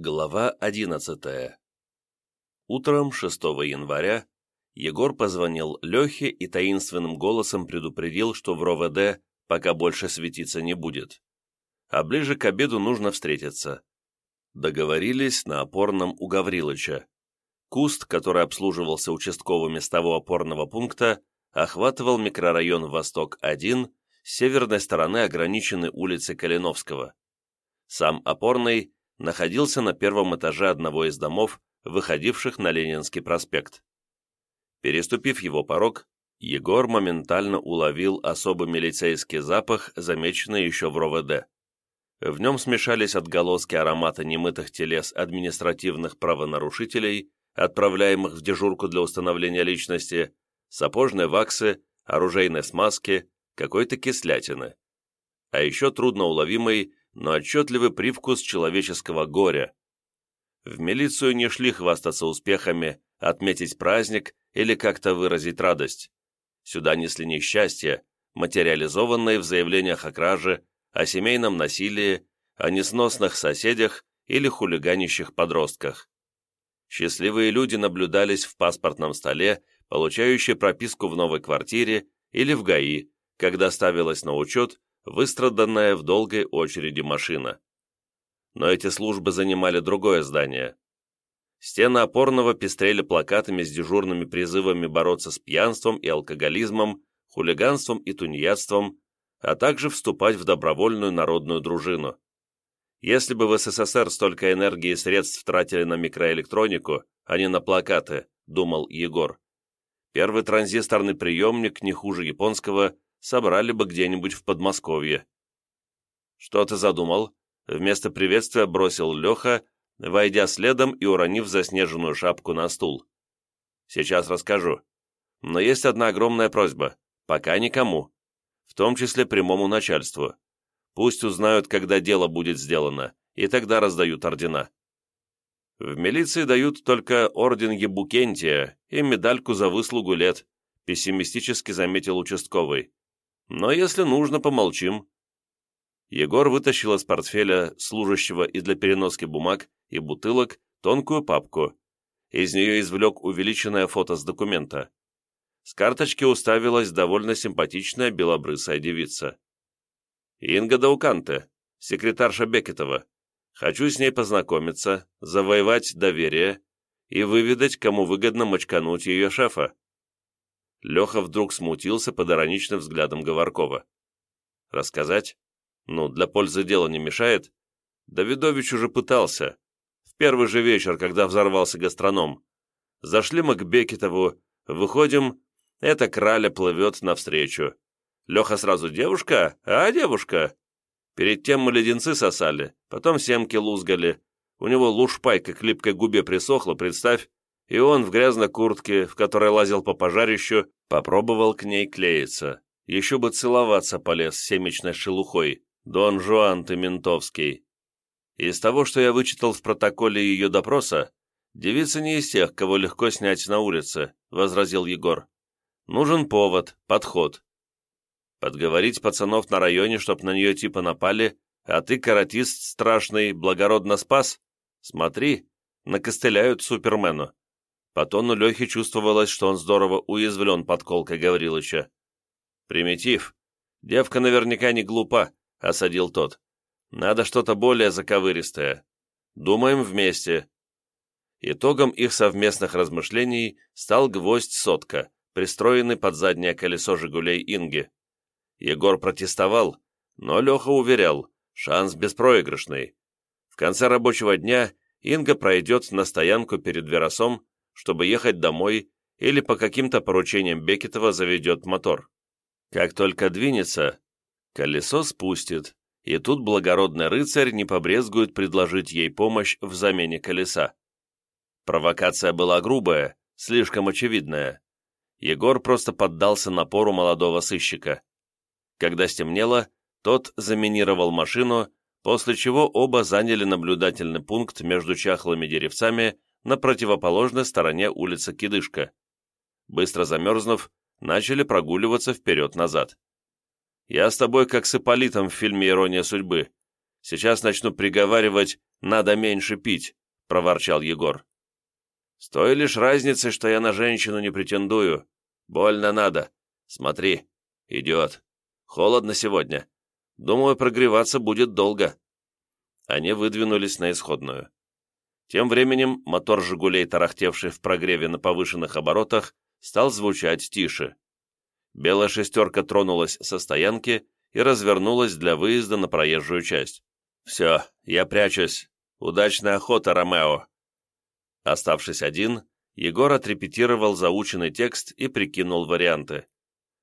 Глава 11 Утром 6 января Егор позвонил Лехе и таинственным голосом предупредил, что в РОВД пока больше светиться не будет. А ближе к обеду нужно встретиться. Договорились на опорном у Гаврилыча. Куст, который обслуживался участковыми с того опорного пункта, охватывал микрорайон Восток-1, с северной стороны ограничены улицы Калиновского. Сам опорный – находился на первом этаже одного из домов, выходивших на Ленинский проспект. Переступив его порог, Егор моментально уловил особый милицейский запах, замеченный еще в РОВД. В нем смешались отголоски аромата немытых телес административных правонарушителей, отправляемых в дежурку для установления личности, сапожной ваксы, оружейной смазки, какой-то кислятины. А еще трудноуловимый но отчетливый привкус человеческого горя. В милицию не шли хвастаться успехами, отметить праздник или как-то выразить радость. Сюда несли несчастье, материализованные в заявлениях о краже, о семейном насилии, о несносных соседях или хулиганищих подростках. Счастливые люди наблюдались в паспортном столе, получающие прописку в новой квартире или в ГАИ, когда ставилась на учет выстраданная в долгой очереди машина. Но эти службы занимали другое здание. Стены опорного пестрели плакатами с дежурными призывами бороться с пьянством и алкоголизмом, хулиганством и тунеядством, а также вступать в добровольную народную дружину. Если бы в СССР столько энергии и средств тратили на микроэлектронику, а не на плакаты, думал Егор. Первый транзисторный приемник, не хуже японского, собрали бы где-нибудь в Подмосковье. «Что ты задумал?» Вместо приветствия бросил Леха, войдя следом и уронив заснеженную шапку на стул. «Сейчас расскажу. Но есть одна огромная просьба. Пока никому. В том числе прямому начальству. Пусть узнают, когда дело будет сделано, и тогда раздают ордена. В милиции дают только орден Ебукентия и медальку за выслугу лет», пессимистически заметил участковый. Но если нужно, помолчим». Егор вытащил из портфеля, служащего и для переноски бумаг и бутылок, тонкую папку. Из нее извлек увеличенное фото с документа. С карточки уставилась довольно симпатичная белобрысая девица. «Инга Дауканте, секретарша Бекетова. Хочу с ней познакомиться, завоевать доверие и выведать, кому выгодно мочкануть ее шефа». Леха вдруг смутился под ироничным взглядом Говоркова. «Рассказать? Ну, для пользы дела не мешает? Давидович уже пытался. В первый же вечер, когда взорвался гастроном. Зашли мы к Бекетову, выходим, эта краля плывет навстречу. Леха сразу «Девушка? А, девушка?» Перед тем мы леденцы сосали, потом семки лузгали. У него лушпайка к липкой губе присохла, представь, и он в грязной куртке, в которой лазил по пожарищу, попробовал к ней клеиться. Еще бы целоваться полез с семечной шелухой. Дон Жуан ты ментовский. Из того, что я вычитал в протоколе ее допроса, девица не из тех, кого легко снять на улице, возразил Егор. Нужен повод, подход. Подговорить пацанов на районе, чтоб на нее типа напали, а ты, каратист страшный, благородно спас? Смотри, накостыляют Супермену. По тону Лехи чувствовалось, что он здорово уязвлен подколкой Гаврилыча. «Примитив. Девка наверняка не глупа», — осадил тот. «Надо что-то более заковыристое. Думаем вместе». Итогом их совместных размышлений стал гвоздь сотка, пристроенный под заднее колесо «Жигулей» Инги. Егор протестовал, но Леха уверял, шанс беспроигрышный. В конце рабочего дня Инга пройдет на стоянку перед Веросом чтобы ехать домой или по каким-то поручениям Бекетова заведет мотор. Как только двинется, колесо спустит, и тут благородный рыцарь не побрезгует предложить ей помощь в замене колеса. Провокация была грубая, слишком очевидная. Егор просто поддался напору молодого сыщика. Когда стемнело, тот заминировал машину, после чего оба заняли наблюдательный пункт между чахлыми деревцами на противоположной стороне улицы Кидышка. Быстро замерзнув, начали прогуливаться вперед-назад. «Я с тобой как с Ипполитом в фильме «Ирония судьбы». Сейчас начну приговаривать надо меньше пить», — проворчал Егор. «С той лишь разницей, что я на женщину не претендую. Больно надо. Смотри, идет. Холодно сегодня. Думаю, прогреваться будет долго». Они выдвинулись на исходную. Тем временем мотор «Жигулей», тарахтевший в прогреве на повышенных оборотах, стал звучать тише. Белая шестерка тронулась со стоянки и развернулась для выезда на проезжую часть. «Все, я прячусь. Удачная охота, Ромео!» Оставшись один, Егор отрепетировал заученный текст и прикинул варианты.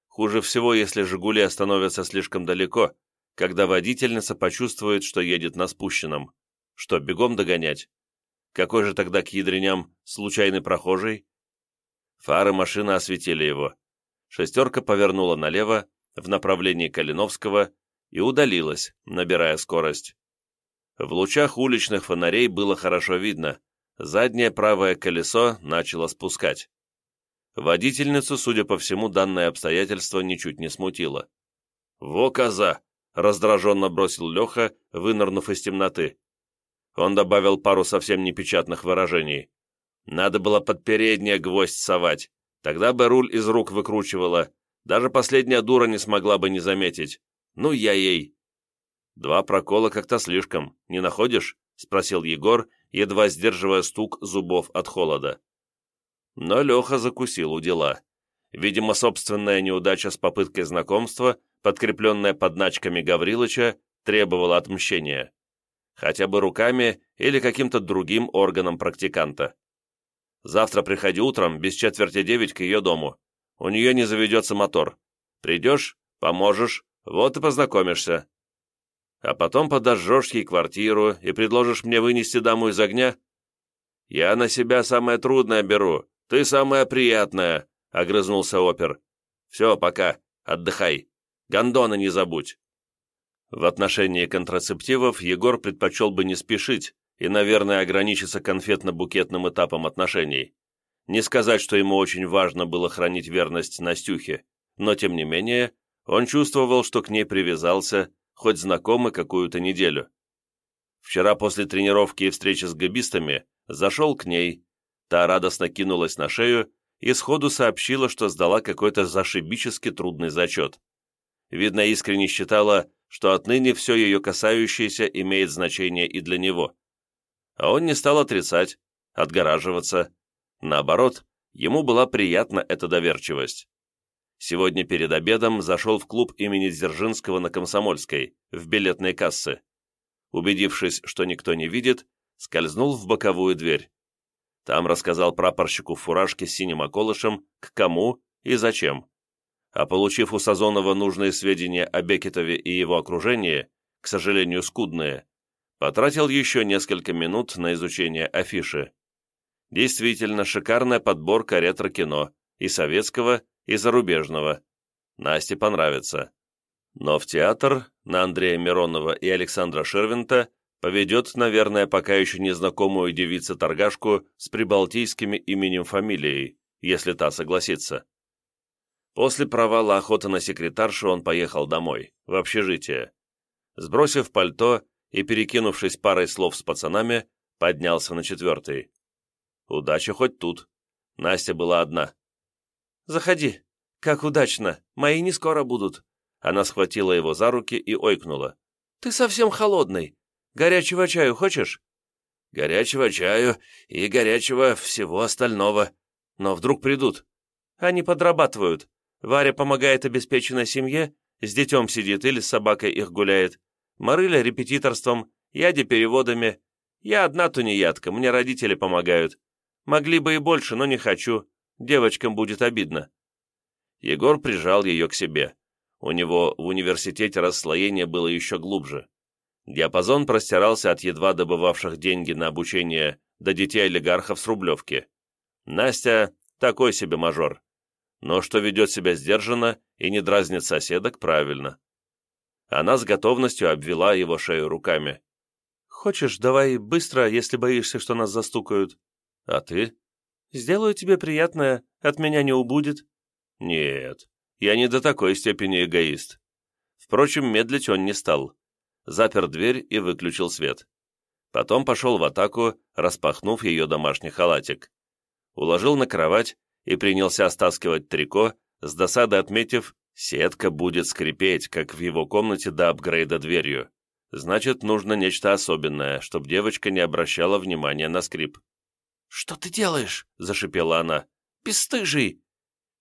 Хуже всего, если «Жигули» остановятся слишком далеко, когда водительница почувствует, что едет на спущенном. Что, бегом догонять? Какой же тогда к ядреням случайный прохожий? Фары машины осветили его. Шестерка повернула налево, в направлении Калиновского, и удалилась, набирая скорость. В лучах уличных фонарей было хорошо видно. Заднее правое колесо начало спускать. Водительницу, судя по всему, данное обстоятельство ничуть не смутило. «Во коза!» — раздраженно бросил Леха, вынырнув из темноты. Он добавил пару совсем непечатных выражений. Надо было под переднее гвоздь совать, тогда бы руль из рук выкручивала, даже последняя дура не смогла бы не заметить. Ну, я ей. Два прокола как-то слишком, не находишь? Спросил Егор, едва сдерживая стук зубов от холода. Но Леха закусил у дела. Видимо, собственная неудача с попыткой знакомства, подкрепленная подначками Гаврилыча, требовала отмщения хотя бы руками или каким-то другим органом практиканта. Завтра приходи утром, без четверти девять, к ее дому. У нее не заведется мотор. Придешь, поможешь, вот и познакомишься. А потом подожжешь ей квартиру и предложишь мне вынести даму из огня? Я на себя самое трудное беру, ты самая приятная, — огрызнулся опер. Все, пока, отдыхай. Гондона не забудь. В отношении контрацептивов Егор предпочел бы не спешить и, наверное, ограничиться конфетно-букетным этапом отношений. Не сказать, что ему очень важно было хранить верность Настюхе, но, тем не менее, он чувствовал, что к ней привязался, хоть знакомый какую-то неделю. Вчера после тренировки и встречи с габистами зашел к ней, та радостно кинулась на шею и сходу сообщила, что сдала какой-то зашибически трудный зачет. Видно, искренне считала, что отныне все ее касающееся имеет значение и для него. А он не стал отрицать, отгораживаться. Наоборот, ему была приятна эта доверчивость. Сегодня перед обедом зашел в клуб имени Дзержинского на Комсомольской, в билетной кассы. Убедившись, что никто не видит, скользнул в боковую дверь. Там рассказал прапорщику в фуражке с синим околышем, к кому и зачем а получив у Сазонова нужные сведения о Бекетове и его окружении, к сожалению, скудные, потратил еще несколько минут на изучение афиши. Действительно, шикарная подборка ретро-кино, и советского, и зарубежного. Насте понравится. Но в театр на Андрея Миронова и Александра Шервинта поведет, наверное, пока еще незнакомую девицу-торгашку с прибалтийским именем-фамилией, если та согласится. После провала охоты на секретаршу он поехал домой, в общежитие. Сбросив пальто и перекинувшись парой слов с пацанами, поднялся на четвертый. Удача хоть тут. Настя была одна. «Заходи. Как удачно. Мои не скоро будут». Она схватила его за руки и ойкнула. «Ты совсем холодный. Горячего чаю хочешь?» «Горячего чаю и горячего всего остального. Но вдруг придут. Они подрабатывают. Варя помогает обеспеченной семье, с детем сидит или с собакой их гуляет. Марыля репетиторством, Яде переводами. Я одна тунеядка, мне родители помогают. Могли бы и больше, но не хочу. Девочкам будет обидно». Егор прижал ее к себе. У него в университете расслоение было еще глубже. Диапазон простирался от едва добывавших деньги на обучение до детей олигархов с Рублевки. Настя – такой себе мажор но что ведет себя сдержанно и не дразнит соседок правильно. Она с готовностью обвела его шею руками. «Хочешь, давай быстро, если боишься, что нас застукают?» «А ты?» «Сделаю тебе приятное, от меня не убудет». «Нет, я не до такой степени эгоист». Впрочем, медлить он не стал. Запер дверь и выключил свет. Потом пошел в атаку, распахнув ее домашний халатик. Уложил на кровать и принялся стаскивать трико, с досадой отметив, сетка будет скрипеть, как в его комнате до апгрейда дверью. Значит, нужно нечто особенное, чтобы девочка не обращала внимания на скрип. «Что ты делаешь?» – зашипела она. «Бесстыжий!»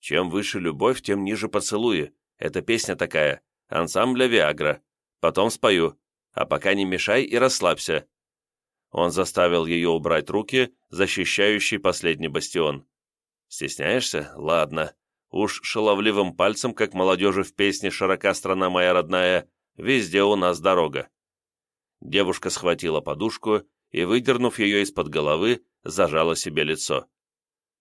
«Чем выше любовь, тем ниже поцелуи. Это песня такая, ансамбля Виагра. Потом спою. А пока не мешай и расслабься». Он заставил ее убрать руки, защищающий последний бастион. «Стесняешься? Ладно. Уж шаловливым пальцем, как молодежи в песне «Широка страна моя родная», везде у нас дорога. Девушка схватила подушку и, выдернув ее из-под головы, зажала себе лицо.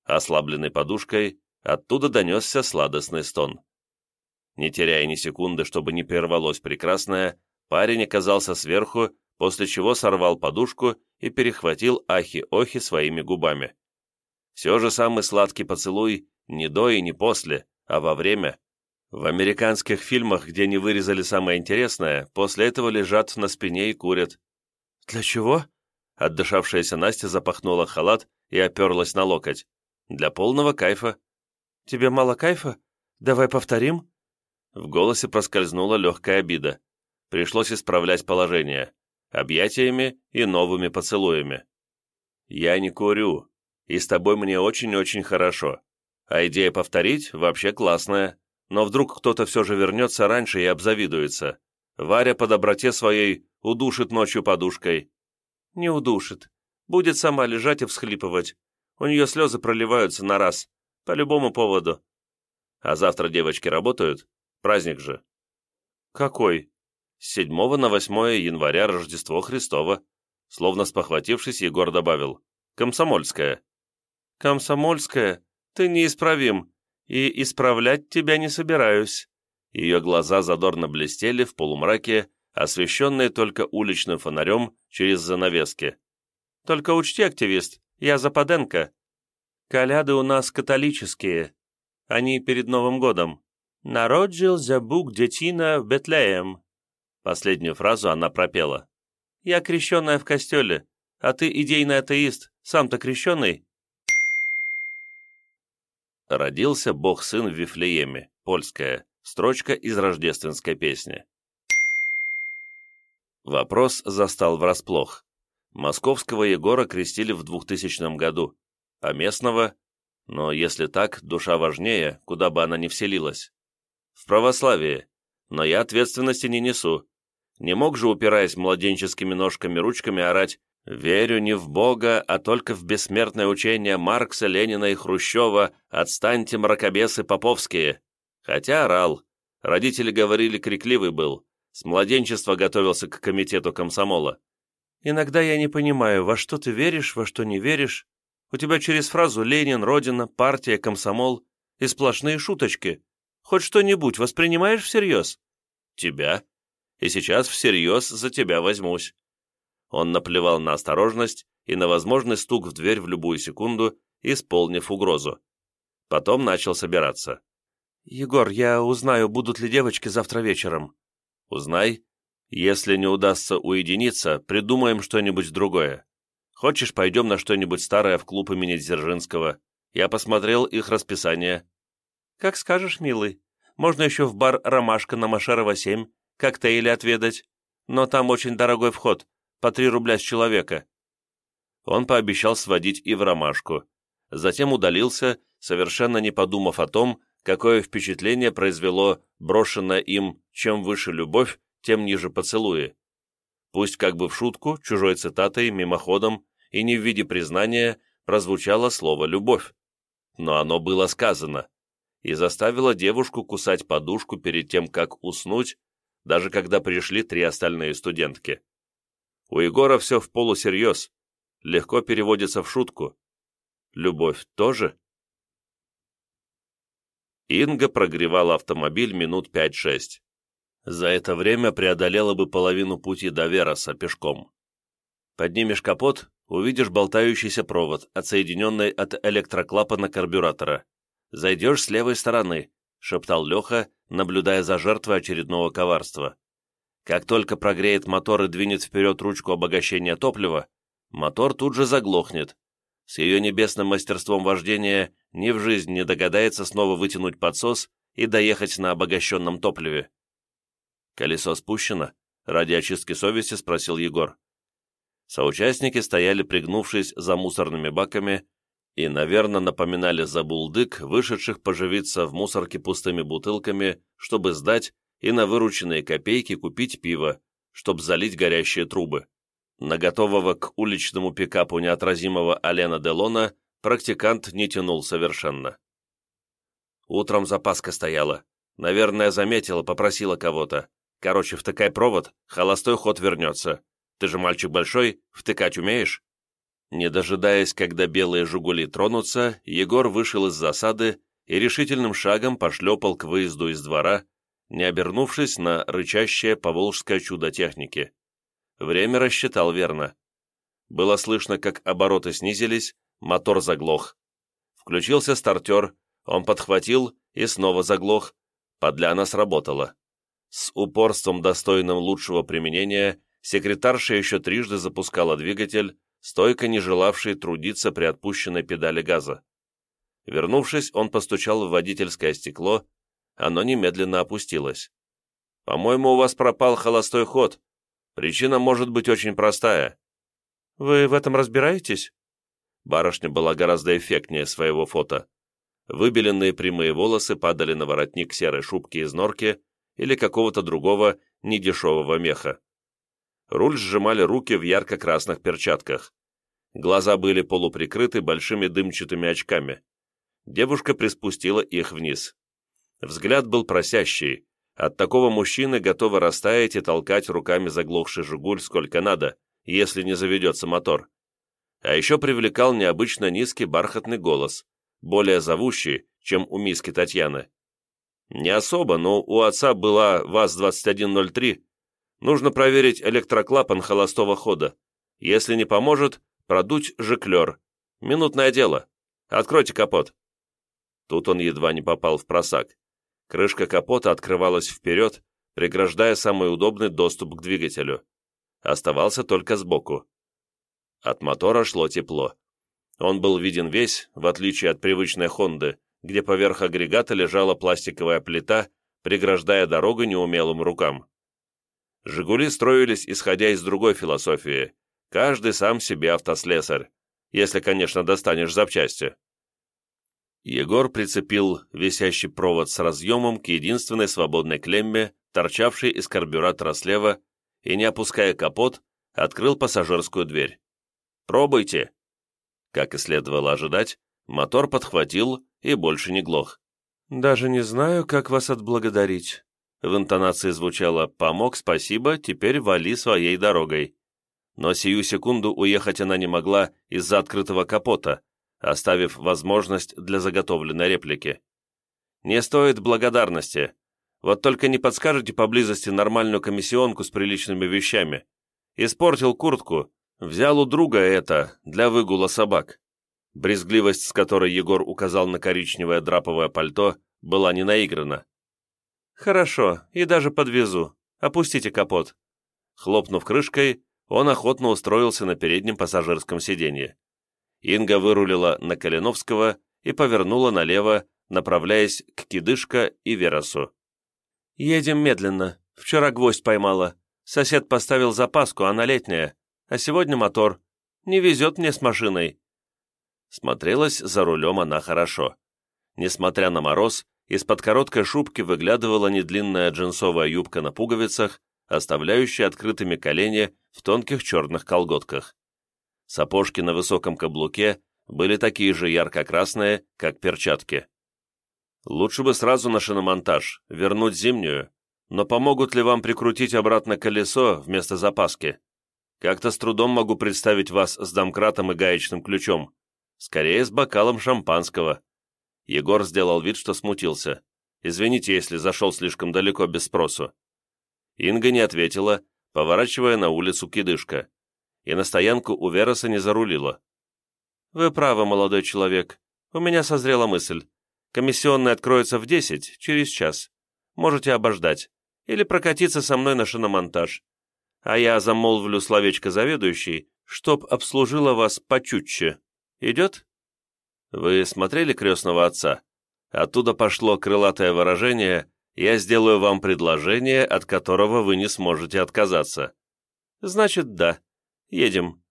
Ослабленной подушкой оттуда донесся сладостный стон. Не теряя ни секунды, чтобы не прервалось прекрасное, парень оказался сверху, после чего сорвал подушку и перехватил ахи-охи своими губами. Все же самый сладкий поцелуй не до и не после, а во время. В американских фильмах, где не вырезали самое интересное, после этого лежат на спине и курят. «Для чего?» Отдышавшаяся Настя запахнула халат и оперлась на локоть. «Для полного кайфа». «Тебе мало кайфа? Давай повторим?» В голосе проскользнула легкая обида. Пришлось исправлять положение. Объятиями и новыми поцелуями. «Я не курю, и с тобой мне очень-очень хорошо. А идея повторить вообще классная но вдруг кто-то все же вернется раньше и обзавидуется. Варя по доброте своей удушит ночью подушкой. Не удушит. Будет сама лежать и всхлипывать. У нее слезы проливаются на раз. По любому поводу. А завтра девочки работают? Праздник же. Какой? С 7 на 8 января Рождество Христово. Словно спохватившись, Егор добавил. Комсомольская. Комсомольская? Ты неисправим и исправлять тебя не собираюсь». Ее глаза задорно блестели в полумраке, освещенные только уличным фонарем через занавески. «Только учти, активист, я Западенко. Коляды у нас католические. Они перед Новым годом. Народжил за Бук детина в Бетлеем». Последнюю фразу она пропела. «Я крещенная в костеле, а ты идейный атеист, сам-то крещеный?» Родился Бог-сын в Вифлееме, польская, строчка из рождественской песни. Вопрос застал врасплох. Московского Егора крестили в 2000 году, а местного... Но если так, душа важнее, куда бы она ни вселилась. В православии. Но я ответственности не несу. Не мог же, упираясь младенческими ножками-ручками, орать Верю не в Бога, а только в бессмертное учение Маркса, Ленина и Хрущева «Отстаньте, мракобесы поповские». Хотя орал. Родители говорили, крикливый был. С младенчества готовился к комитету комсомола. «Иногда я не понимаю, во что ты веришь, во что не веришь. У тебя через фразу «Ленин», «Родина», «Партия», «Комсомол» и сплошные шуточки. Хоть что-нибудь воспринимаешь всерьез?» «Тебя. И сейчас всерьез за тебя возьмусь». Он наплевал на осторожность и на возможный стук в дверь в любую секунду, исполнив угрозу. Потом начал собираться. «Егор, я узнаю, будут ли девочки завтра вечером». «Узнай. Если не удастся уединиться, придумаем что-нибудь другое. Хочешь, пойдем на что-нибудь старое в клуб имени Дзержинского? Я посмотрел их расписание». «Как скажешь, милый. Можно еще в бар «Ромашка» на Машарова 7, коктейли отведать. Но там очень дорогой вход, по три рубля с человека. Он пообещал сводить и в ромашку. Затем удалился, совершенно не подумав о том, какое впечатление произвело брошенное им «чем выше любовь, тем ниже поцелуи». Пусть как бы в шутку, чужой цитатой, мимоходом и не в виде признания прозвучало слово «любовь». Но оно было сказано и заставило девушку кусать подушку перед тем, как уснуть, даже когда пришли три остальные студентки. У Егора все в полусерьез, легко переводится в шутку. Любовь тоже? Инга прогревала автомобиль минут пять-шесть. За это время преодолела бы половину пути до Вероса пешком. Поднимешь капот, увидишь болтающийся провод, отсоединенный от электроклапана карбюратора. «Зайдешь с левой стороны», — шептал Леха, наблюдая за жертвой очередного коварства. Как только прогреет мотор и двинет вперед ручку обогащения топлива, мотор тут же заглохнет. С ее небесным мастерством вождения ни в жизнь не догадается снова вытянуть подсос и доехать на обогащенном топливе. «Колесо спущено?» — ради очистки совести спросил Егор. Соучастники стояли, пригнувшись за мусорными баками, и, наверное, напоминали забулдык, вышедших поживиться в мусорке пустыми бутылками, чтобы сдать и на вырученные копейки купить пиво, чтобы залить горящие трубы. На готового к уличному пикапу неотразимого Алена Делона практикант не тянул совершенно. Утром запаска стояла. Наверное, заметила, попросила кого-то. Короче, втыкай провод, холостой ход вернется. Ты же мальчик большой, втыкать умеешь?» Не дожидаясь, когда белые «Жигули» тронутся, Егор вышел из засады и решительным шагом пошлепал к выезду из двора, не обернувшись на рычащее поволжское чудо техники. Время рассчитал верно. Было слышно, как обороты снизились, мотор заглох. Включился стартер, он подхватил и снова заглох. Подляна сработала. С упорством, достойным лучшего применения, секретарша еще трижды запускала двигатель, стойко не желавший трудиться при отпущенной педали газа. Вернувшись, он постучал в водительское стекло, оно немедленно опустилось. «По-моему, у вас пропал холостой ход. Причина может быть очень простая». «Вы в этом разбираетесь?» Барышня была гораздо эффектнее своего фото. Выбеленные прямые волосы падали на воротник серой шубки из норки или какого-то другого недешевого меха. Руль сжимали руки в ярко-красных перчатках. Глаза были полуприкрыты большими дымчатыми очками. Девушка приспустила их вниз. Взгляд был просящий. От такого мужчины готова растаять и толкать руками заглохший «Жигуль» сколько надо, если не заведется мотор. А еще привлекал необычно низкий бархатный голос, более зовущий, чем у миски Татьяны. Не особо, но у отца была ВАЗ-2103, Нужно проверить электроклапан холостого хода. Если не поможет, продуть жиклер. Минутное дело. Откройте капот. Тут он едва не попал в просак. Крышка капота открывалась вперед, преграждая самый удобный доступ к двигателю. Оставался только сбоку. От мотора шло тепло. Он был виден весь, в отличие от привычной «Хонды», где поверх агрегата лежала пластиковая плита, преграждая дорогу неумелым рукам. «Жигули» строились, исходя из другой философии. Каждый сам себе автослесарь, если, конечно, достанешь запчасти. Егор прицепил висящий провод с разъемом к единственной свободной клемме, торчавшей из карбюратора слева, и, не опуская капот, открыл пассажирскую дверь. «Пробуйте!» Как и следовало ожидать, мотор подхватил и больше не глох. «Даже не знаю, как вас отблагодарить», в интонации звучало «помог, спасибо, теперь вали своей дорогой». Но сию секунду уехать она не могла из-за открытого капота, оставив возможность для заготовленной реплики. «Не стоит благодарности. Вот только не подскажете поблизости нормальную комиссионку с приличными вещами. Испортил куртку, взял у друга это для выгула собак». Брезгливость, с которой Егор указал на коричневое драповое пальто, была не наиграна. «Хорошо, и даже подвезу. Опустите капот». Хлопнув крышкой, он охотно устроился на переднем пассажирском сиденье. Инга вырулила на Калиновского и повернула налево, направляясь к Кидышко и Веросу. «Едем медленно. Вчера гвоздь поймала. Сосед поставил запаску, она летняя. А сегодня мотор. Не везет мне с машиной». Смотрелась за рулем она хорошо. Несмотря на мороз, из-под короткой шубки выглядывала недлинная джинсовая юбка на пуговицах, оставляющая открытыми колени в тонких черных колготках. Сапожки на высоком каблуке были такие же ярко-красные, как перчатки. Лучше бы сразу на шиномонтаж, вернуть зимнюю, но помогут ли вам прикрутить обратно колесо вместо запаски? Как-то с трудом могу представить вас с домкратом и гаечным ключом. Скорее, с бокалом шампанского. Егор сделал вид, что смутился. «Извините, если зашел слишком далеко без спросу». Инга не ответила, поворачивая на улицу кидышка. И на стоянку у Вероса не зарулила. «Вы правы, молодой человек. У меня созрела мысль. Комиссионная откроется в десять, через час. Можете обождать. или прокатиться со мной на шиномонтаж. А я замолвлю словечко заведующий, чтоб обслужила вас почутче. Идет? Вы смотрели «Крестного отца»? Оттуда пошло крылатое выражение «Я сделаю вам предложение, от которого вы не сможете отказаться». Значит, да. Едем.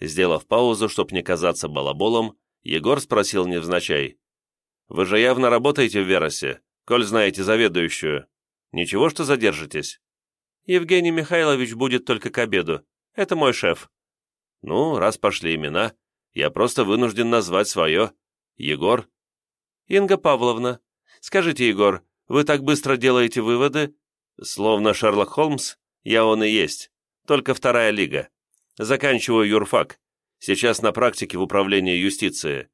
Сделав паузу, чтоб не казаться балаболом, Егор спросил невзначай. «Вы же явно работаете в Веросе, коль знаете заведующую. Ничего, что задержитесь?» «Евгений Михайлович будет только к обеду. Это мой шеф». «Ну, раз пошли имена, я просто вынужден назвать свое. Егор». «Инга Павловна. Скажите, Егор, вы так быстро делаете выводы?» «Словно Шерлок Холмс, я он и есть. Только вторая лига. Заканчиваю юрфак. Сейчас на практике в управлении юстиции.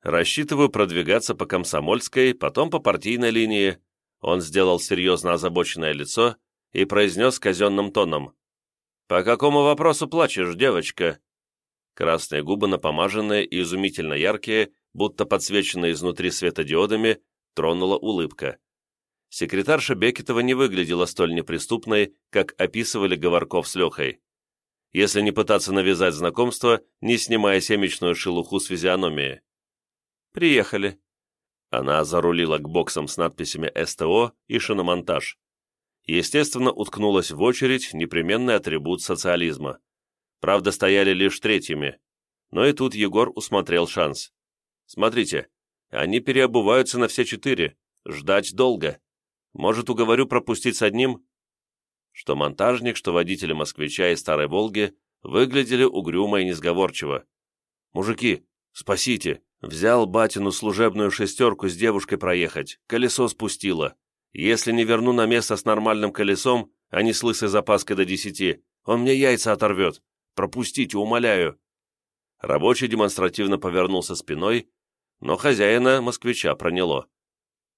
Рассчитываю продвигаться по комсомольской, потом по партийной линии. Он сделал серьезно озабоченное лицо и произнес казенным тоном. «По какому вопросу плачешь, девочка?» Красные губы напомаженные и изумительно яркие, будто подсвеченные изнутри светодиодами, тронула улыбка. Секретарша Бекетова не выглядела столь неприступной, как описывали Говорков с Лехой если не пытаться навязать знакомство, не снимая семечную шелуху с физиономии. «Приехали». Она зарулила к боксам с надписями «СТО» и «Шиномонтаж». Естественно, уткнулась в очередь непременный атрибут социализма. Правда, стояли лишь третьими. Но и тут Егор усмотрел шанс. «Смотрите, они переобуваются на все четыре. Ждать долго. Может, уговорю пропустить с одним?» Что монтажник, что водители «Москвича» и «Старой Волги» выглядели угрюмо и несговорчиво. «Мужики, спасите! Взял батину служебную шестерку с девушкой проехать, колесо спустило. Если не верну на место с нормальным колесом, а не с лысой запаской до десяти, он мне яйца оторвет. Пропустите, умоляю!» Рабочий демонстративно повернулся спиной, но хозяина москвича проняло.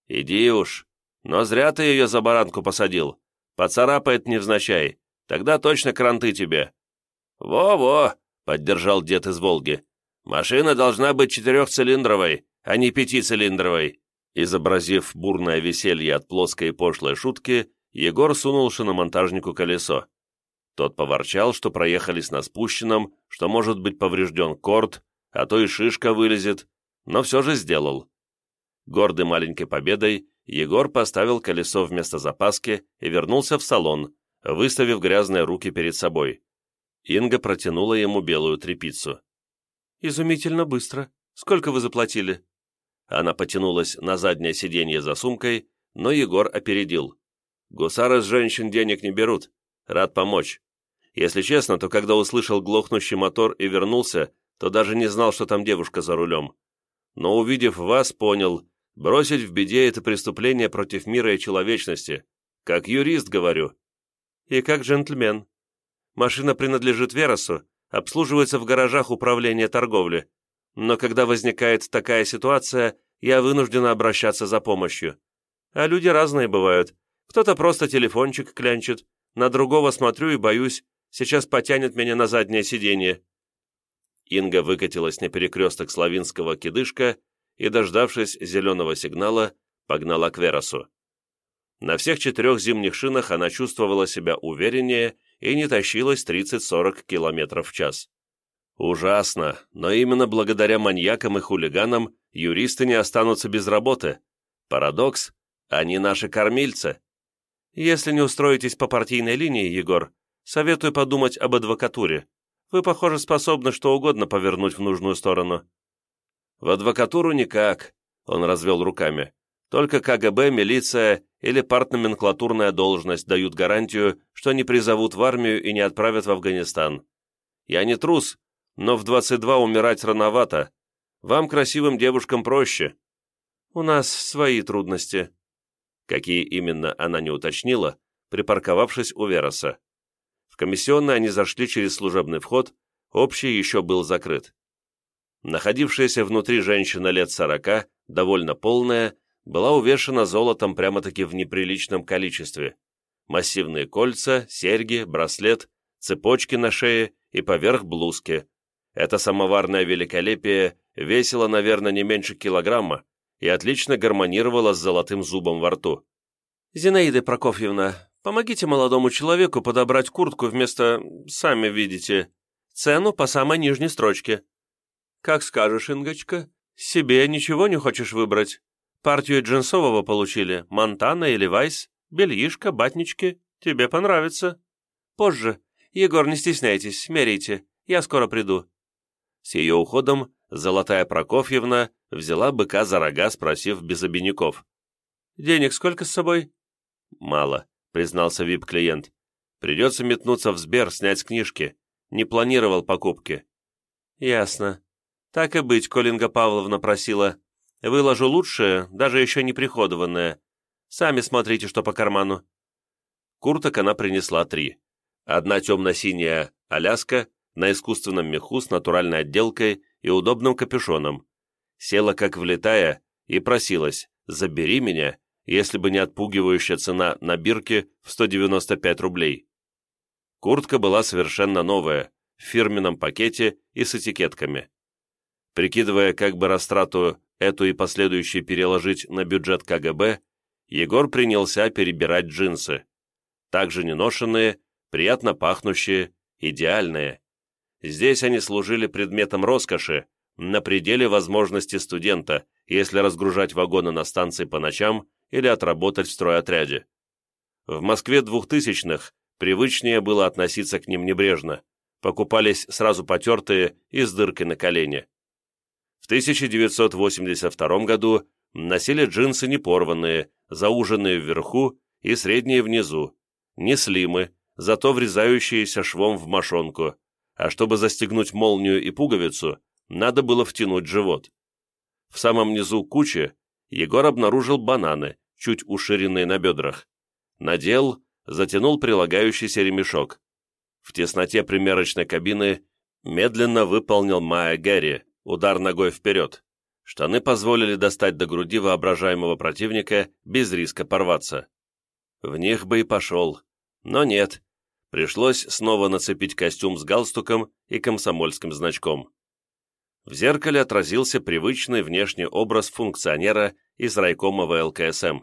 «Иди уж, но зря ты ее за баранку посадил. Поцарапает невзначай. Тогда точно кранты тебе». «Во-во!» — поддержал дед из Волги. «Машина должна быть четырехцилиндровой, а не пятицилиндровой». Изобразив бурное веселье от плоской и пошлой шутки, Егор сунул шиномонтажнику колесо. Тот поворчал, что проехались на спущенном, что может быть поврежден корт, а то и шишка вылезет, но все же сделал. Гордый маленькой победой, Егор поставил колесо вместо запаски и вернулся в салон, выставив грязные руки перед собой. Инга протянула ему белую тряпицу. «Изумительно быстро. Сколько вы заплатили?» Она потянулась на заднее сиденье за сумкой, но Егор опередил. «Гусары с женщин денег не берут. Рад помочь. Если честно, то когда услышал глохнущий мотор и вернулся, то даже не знал, что там девушка за рулем. Но увидев вас, понял, Бросить в беде – это преступление против мира и человечности. Как юрист говорю. И как джентльмен. Машина принадлежит Веросу, обслуживается в гаражах управления торговли. Но когда возникает такая ситуация, я вынуждена обращаться за помощью. А люди разные бывают. Кто-то просто телефончик клянчит, на другого смотрю и боюсь, сейчас потянет меня на заднее сиденье. Инга выкатилась на перекресток Славинского кидышка и, дождавшись зеленого сигнала, погнала к Веросу. На всех четырех зимних шинах она чувствовала себя увереннее и не тащилась 30-40 км в час. Ужасно, но именно благодаря маньякам и хулиганам юристы не останутся без работы. Парадокс, они наши кормильцы. Если не устроитесь по партийной линии, Егор, советую подумать об адвокатуре. Вы, похоже, способны что угодно повернуть в нужную сторону. В адвокатуру никак, он развел руками. Только КГБ, милиция или партноменклатурная должность дают гарантию, что не призовут в армию и не отправят в Афганистан. Я не трус, но в 22 умирать рановато. Вам, красивым девушкам, проще. У нас свои трудности. Какие именно, она не уточнила, припарковавшись у Вероса. В комиссионной они зашли через служебный вход, общий еще был закрыт. Находившаяся внутри женщина лет сорока, довольно полная, была увешана золотом прямо-таки в неприличном количестве. Массивные кольца, серьги, браслет, цепочки на шее и поверх блузки. Это самоварное великолепие весило, наверное, не меньше килограмма и отлично гармонировало с золотым зубом во рту. «Зинаида Прокофьевна, Помогите молодому человеку подобрать куртку вместо, сами видите, цену по самой нижней строчке. Как скажешь, Ингочка, себе ничего не хочешь выбрать? Партию джинсового получили, Монтана или Вайс, бельишко, батнички, тебе понравится. Позже. Егор, не стесняйтесь, мерите, я скоро приду. С ее уходом Золотая Прокофьевна взяла быка за рога, спросив без обиняков. «Денег сколько с собой?» «Мало», — признался вип-клиент. «Придется метнуться в Сбер, снять книжки. Не планировал покупки». «Ясно. Так и быть, Колинга Павловна просила. Выложу лучшее, даже еще не приходованное. Сами смотрите, что по карману». Курток она принесла три. Одна темно-синяя «Аляска» на искусственном меху с натуральной отделкой и удобным капюшоном. Села как влетая и просилась «забери меня», если бы не отпугивающая цена на бирке в 195 рублей. Куртка была совершенно новая, в фирменном пакете и с этикетками. Прикидывая, как бы растрату эту и последующие переложить на бюджет КГБ, Егор принялся перебирать джинсы. Также неношенные, приятно пахнущие, идеальные. Здесь они служили предметом роскоши, на пределе возможности студента, если разгружать вагоны на станции по ночам или отработать в стройотряде. В Москве двухтысячных привычнее было относиться к ним небрежно, покупались сразу потертые и с дыркой на колене. В 1982 году носили джинсы не порванные, зауженные вверху и средние внизу, не слимы, зато врезающиеся швом в мошонку, а чтобы застегнуть молнию и пуговицу, надо было втянуть живот. В самом низу кучи Егор обнаружил бананы, чуть уширенные на бедрах. Надел, затянул прилагающийся ремешок. В тесноте примерочной кабины медленно выполнил Майя Гэри, удар ногой вперед. Штаны позволили достать до груди воображаемого противника без риска порваться. В них бы и пошел. Но нет, пришлось снова нацепить костюм с галстуком и комсомольским значком. В зеркале отразился привычный внешний образ функционера из райкома ВЛКСМ.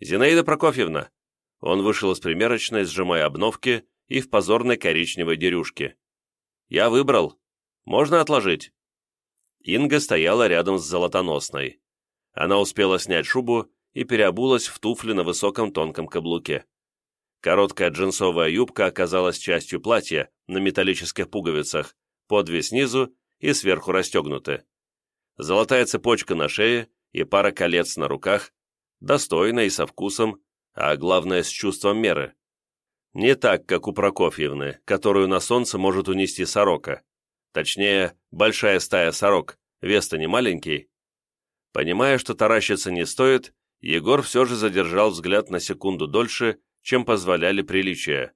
«Зинаида Прокофьевна!» Он вышел из примерочной, сжимая обновки и в позорной коричневой дерюшке. «Я выбрал. Можно отложить?» Инга стояла рядом с золотоносной. Она успела снять шубу и переобулась в туфли на высоком тонком каблуке. Короткая джинсовая юбка оказалась частью платья на металлических пуговицах, подве снизу и сверху расстегнуты. Золотая цепочка на шее и пара колец на руках, достойно и со вкусом, а главное с чувством меры. Не так, как у Прокофьевны, которую на солнце может унести сорока. Точнее, большая стая сорок, вес-то не маленький. Понимая, что таращиться не стоит, Егор все же задержал взгляд на секунду дольше чем позволяли приличия.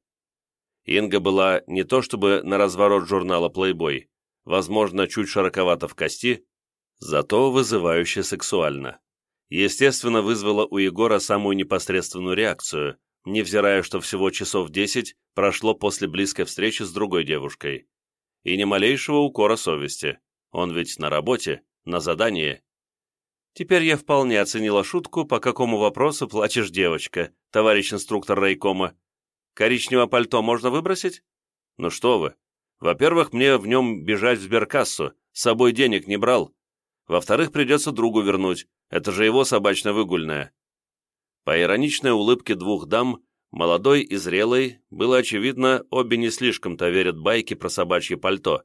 Инга была не то чтобы на разворот журнала «Плейбой», возможно, чуть широковато в кости, зато вызывающе сексуально. Естественно, вызвала у Егора самую непосредственную реакцию, невзирая, что всего часов десять прошло после близкой встречи с другой девушкой. И ни малейшего укора совести. Он ведь на работе, на задании. Теперь я вполне оценила шутку, по какому вопросу плачешь, девочка, товарищ инструктор райкома. Коричневое пальто можно выбросить? Ну что вы. Во-первых, мне в нем бежать в сберкассу, с собой денег не брал. Во-вторых, придется другу вернуть, это же его собачно выгульная. По ироничной улыбке двух дам, молодой и зрелой, было очевидно, обе не слишком-то верят байке про собачье пальто.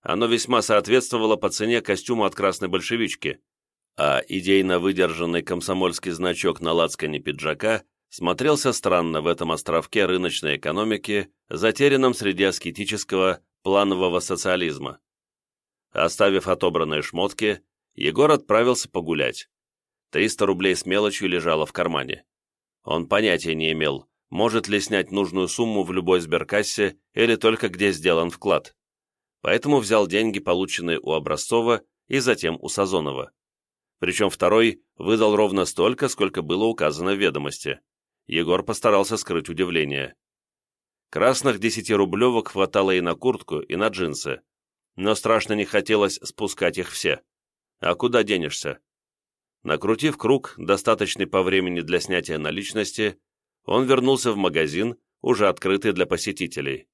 Оно весьма соответствовало по цене костюму от красной большевички а идейно выдержанный комсомольский значок на лацкане пиджака смотрелся странно в этом островке рыночной экономики, затерянном среди аскетического планового социализма. Оставив отобранные шмотки, Егор отправился погулять. 300 рублей с мелочью лежало в кармане. Он понятия не имел, может ли снять нужную сумму в любой сберкассе или только где сделан вклад. Поэтому взял деньги, полученные у Образцова и затем у Сазонова причем второй выдал ровно столько, сколько было указано в ведомости. Егор постарался скрыть удивление. Красных десятирублевок хватало и на куртку, и на джинсы, но страшно не хотелось спускать их все. А куда денешься? Накрутив круг, достаточный по времени для снятия наличности, он вернулся в магазин, уже открытый для посетителей.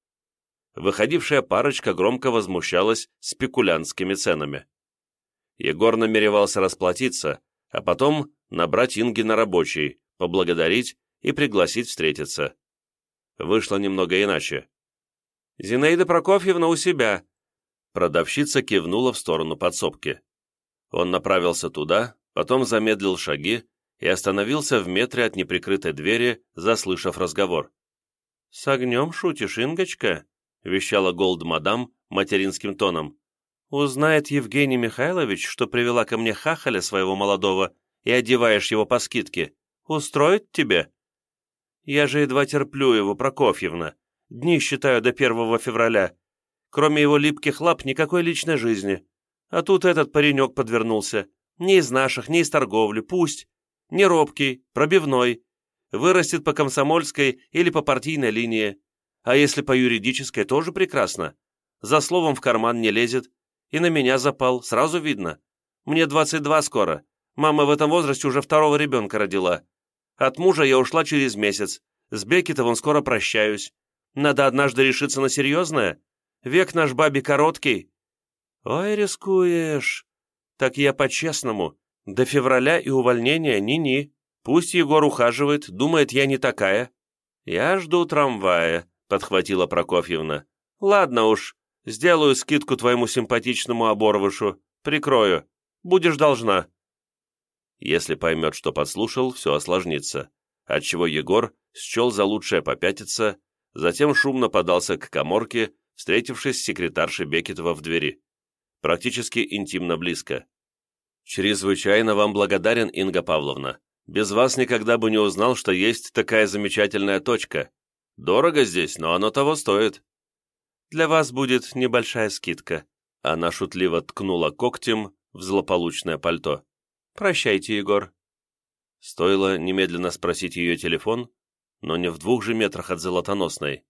Выходившая парочка громко возмущалась спекулянтскими ценами. Егор намеревался расплатиться, а потом набрать Инги на рабочий, поблагодарить и пригласить встретиться. Вышло немного иначе. «Зинаида Прокофьевна у себя!» Продавщица кивнула в сторону подсобки. Он направился туда, потом замедлил шаги и остановился в метре от неприкрытой двери, заслышав разговор. «С огнем шутишь, Ингочка?» — вещала Голд-мадам материнским тоном. «Узнает Евгений Михайлович, что привела ко мне хахаля своего молодого и одеваешь его по скидке. Устроит тебе?» «Я же едва терплю его, Прокофьевна. Дни считаю до первого февраля. Кроме его липких лап никакой личной жизни. А тут этот паренек подвернулся. Не из наших, не из торговли, пусть. Не робкий, пробивной. Вырастет по комсомольской или по партийной линии. А если по юридической, тоже прекрасно. За словом в карман не лезет. И на меня запал, сразу видно. Мне 22 скоро. Мама в этом возрасте уже второго ребенка родила. От мужа я ушла через месяц. С Бекетовым скоро прощаюсь. Надо однажды решиться на серьезное. Век наш бабе короткий. Ой, рискуешь. Так я по-честному. До февраля и увольнения ни-ни. Пусть Егор ухаживает, думает, я не такая. Я жду трамвая, подхватила Прокофьевна. Ладно уж, сделаю скидку твоему симпатичному оборвышу. Прикрою. Будешь должна. Если поймет, что подслушал, все осложнится. Отчего Егор счел за лучшее попятиться, затем шумно подался к коморке, встретившись с секретаршей Бекетова в двери. Практически интимно близко. «Чрезвычайно вам благодарен, Инга Павловна. Без вас никогда бы не узнал, что есть такая замечательная точка. Дорого здесь, но оно того стоит». «Для вас будет небольшая скидка». Она шутливо ткнула когтем в злополучное пальто. «Прощайте, Егор». Стоило немедленно спросить ее телефон, но не в двух же метрах от золотоносной.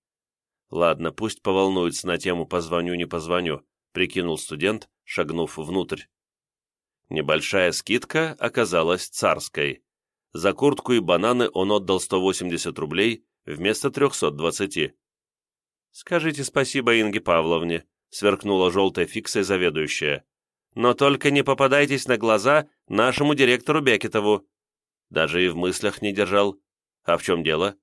«Ладно, пусть поволнуется на тему «позвоню, не позвоню», — прикинул студент, шагнув внутрь. Небольшая скидка оказалась царской. За куртку и бананы он отдал 180 рублей вместо 320. «Скажите спасибо Инге Павловне», — сверкнула желтой фиксой заведующая. «Но только не попадайтесь на глаза нашему директору Бекетову». Даже и в мыслях не держал. А в чем дело?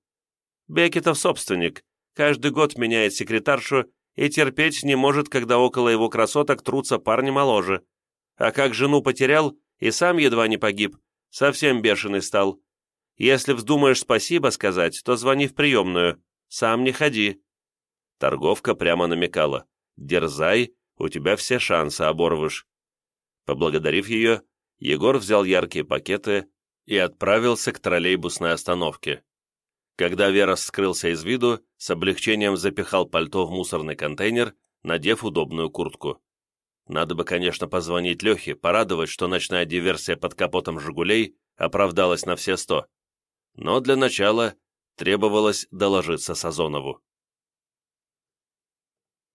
Бекетов собственник. Каждый год меняет секретаршу и терпеть не может, когда около его красоток трутся парни моложе. А как жену потерял и сам едва не погиб, совсем бешеный стал. Если вздумаешь спасибо сказать, то звони в приемную, сам не ходи». Торговка прямо намекала. «Дерзай, у тебя все шансы оборвышь». Поблагодарив ее, Егор взял яркие пакеты и отправился к троллейбусной остановке. Когда Верос скрылся из виду, с облегчением запихал пальто в мусорный контейнер, надев удобную куртку. Надо бы, конечно, позвонить Лехе, порадовать, что ночная диверсия под капотом «Жигулей» оправдалась на все сто. Но для начала требовалось доложиться Сазонову.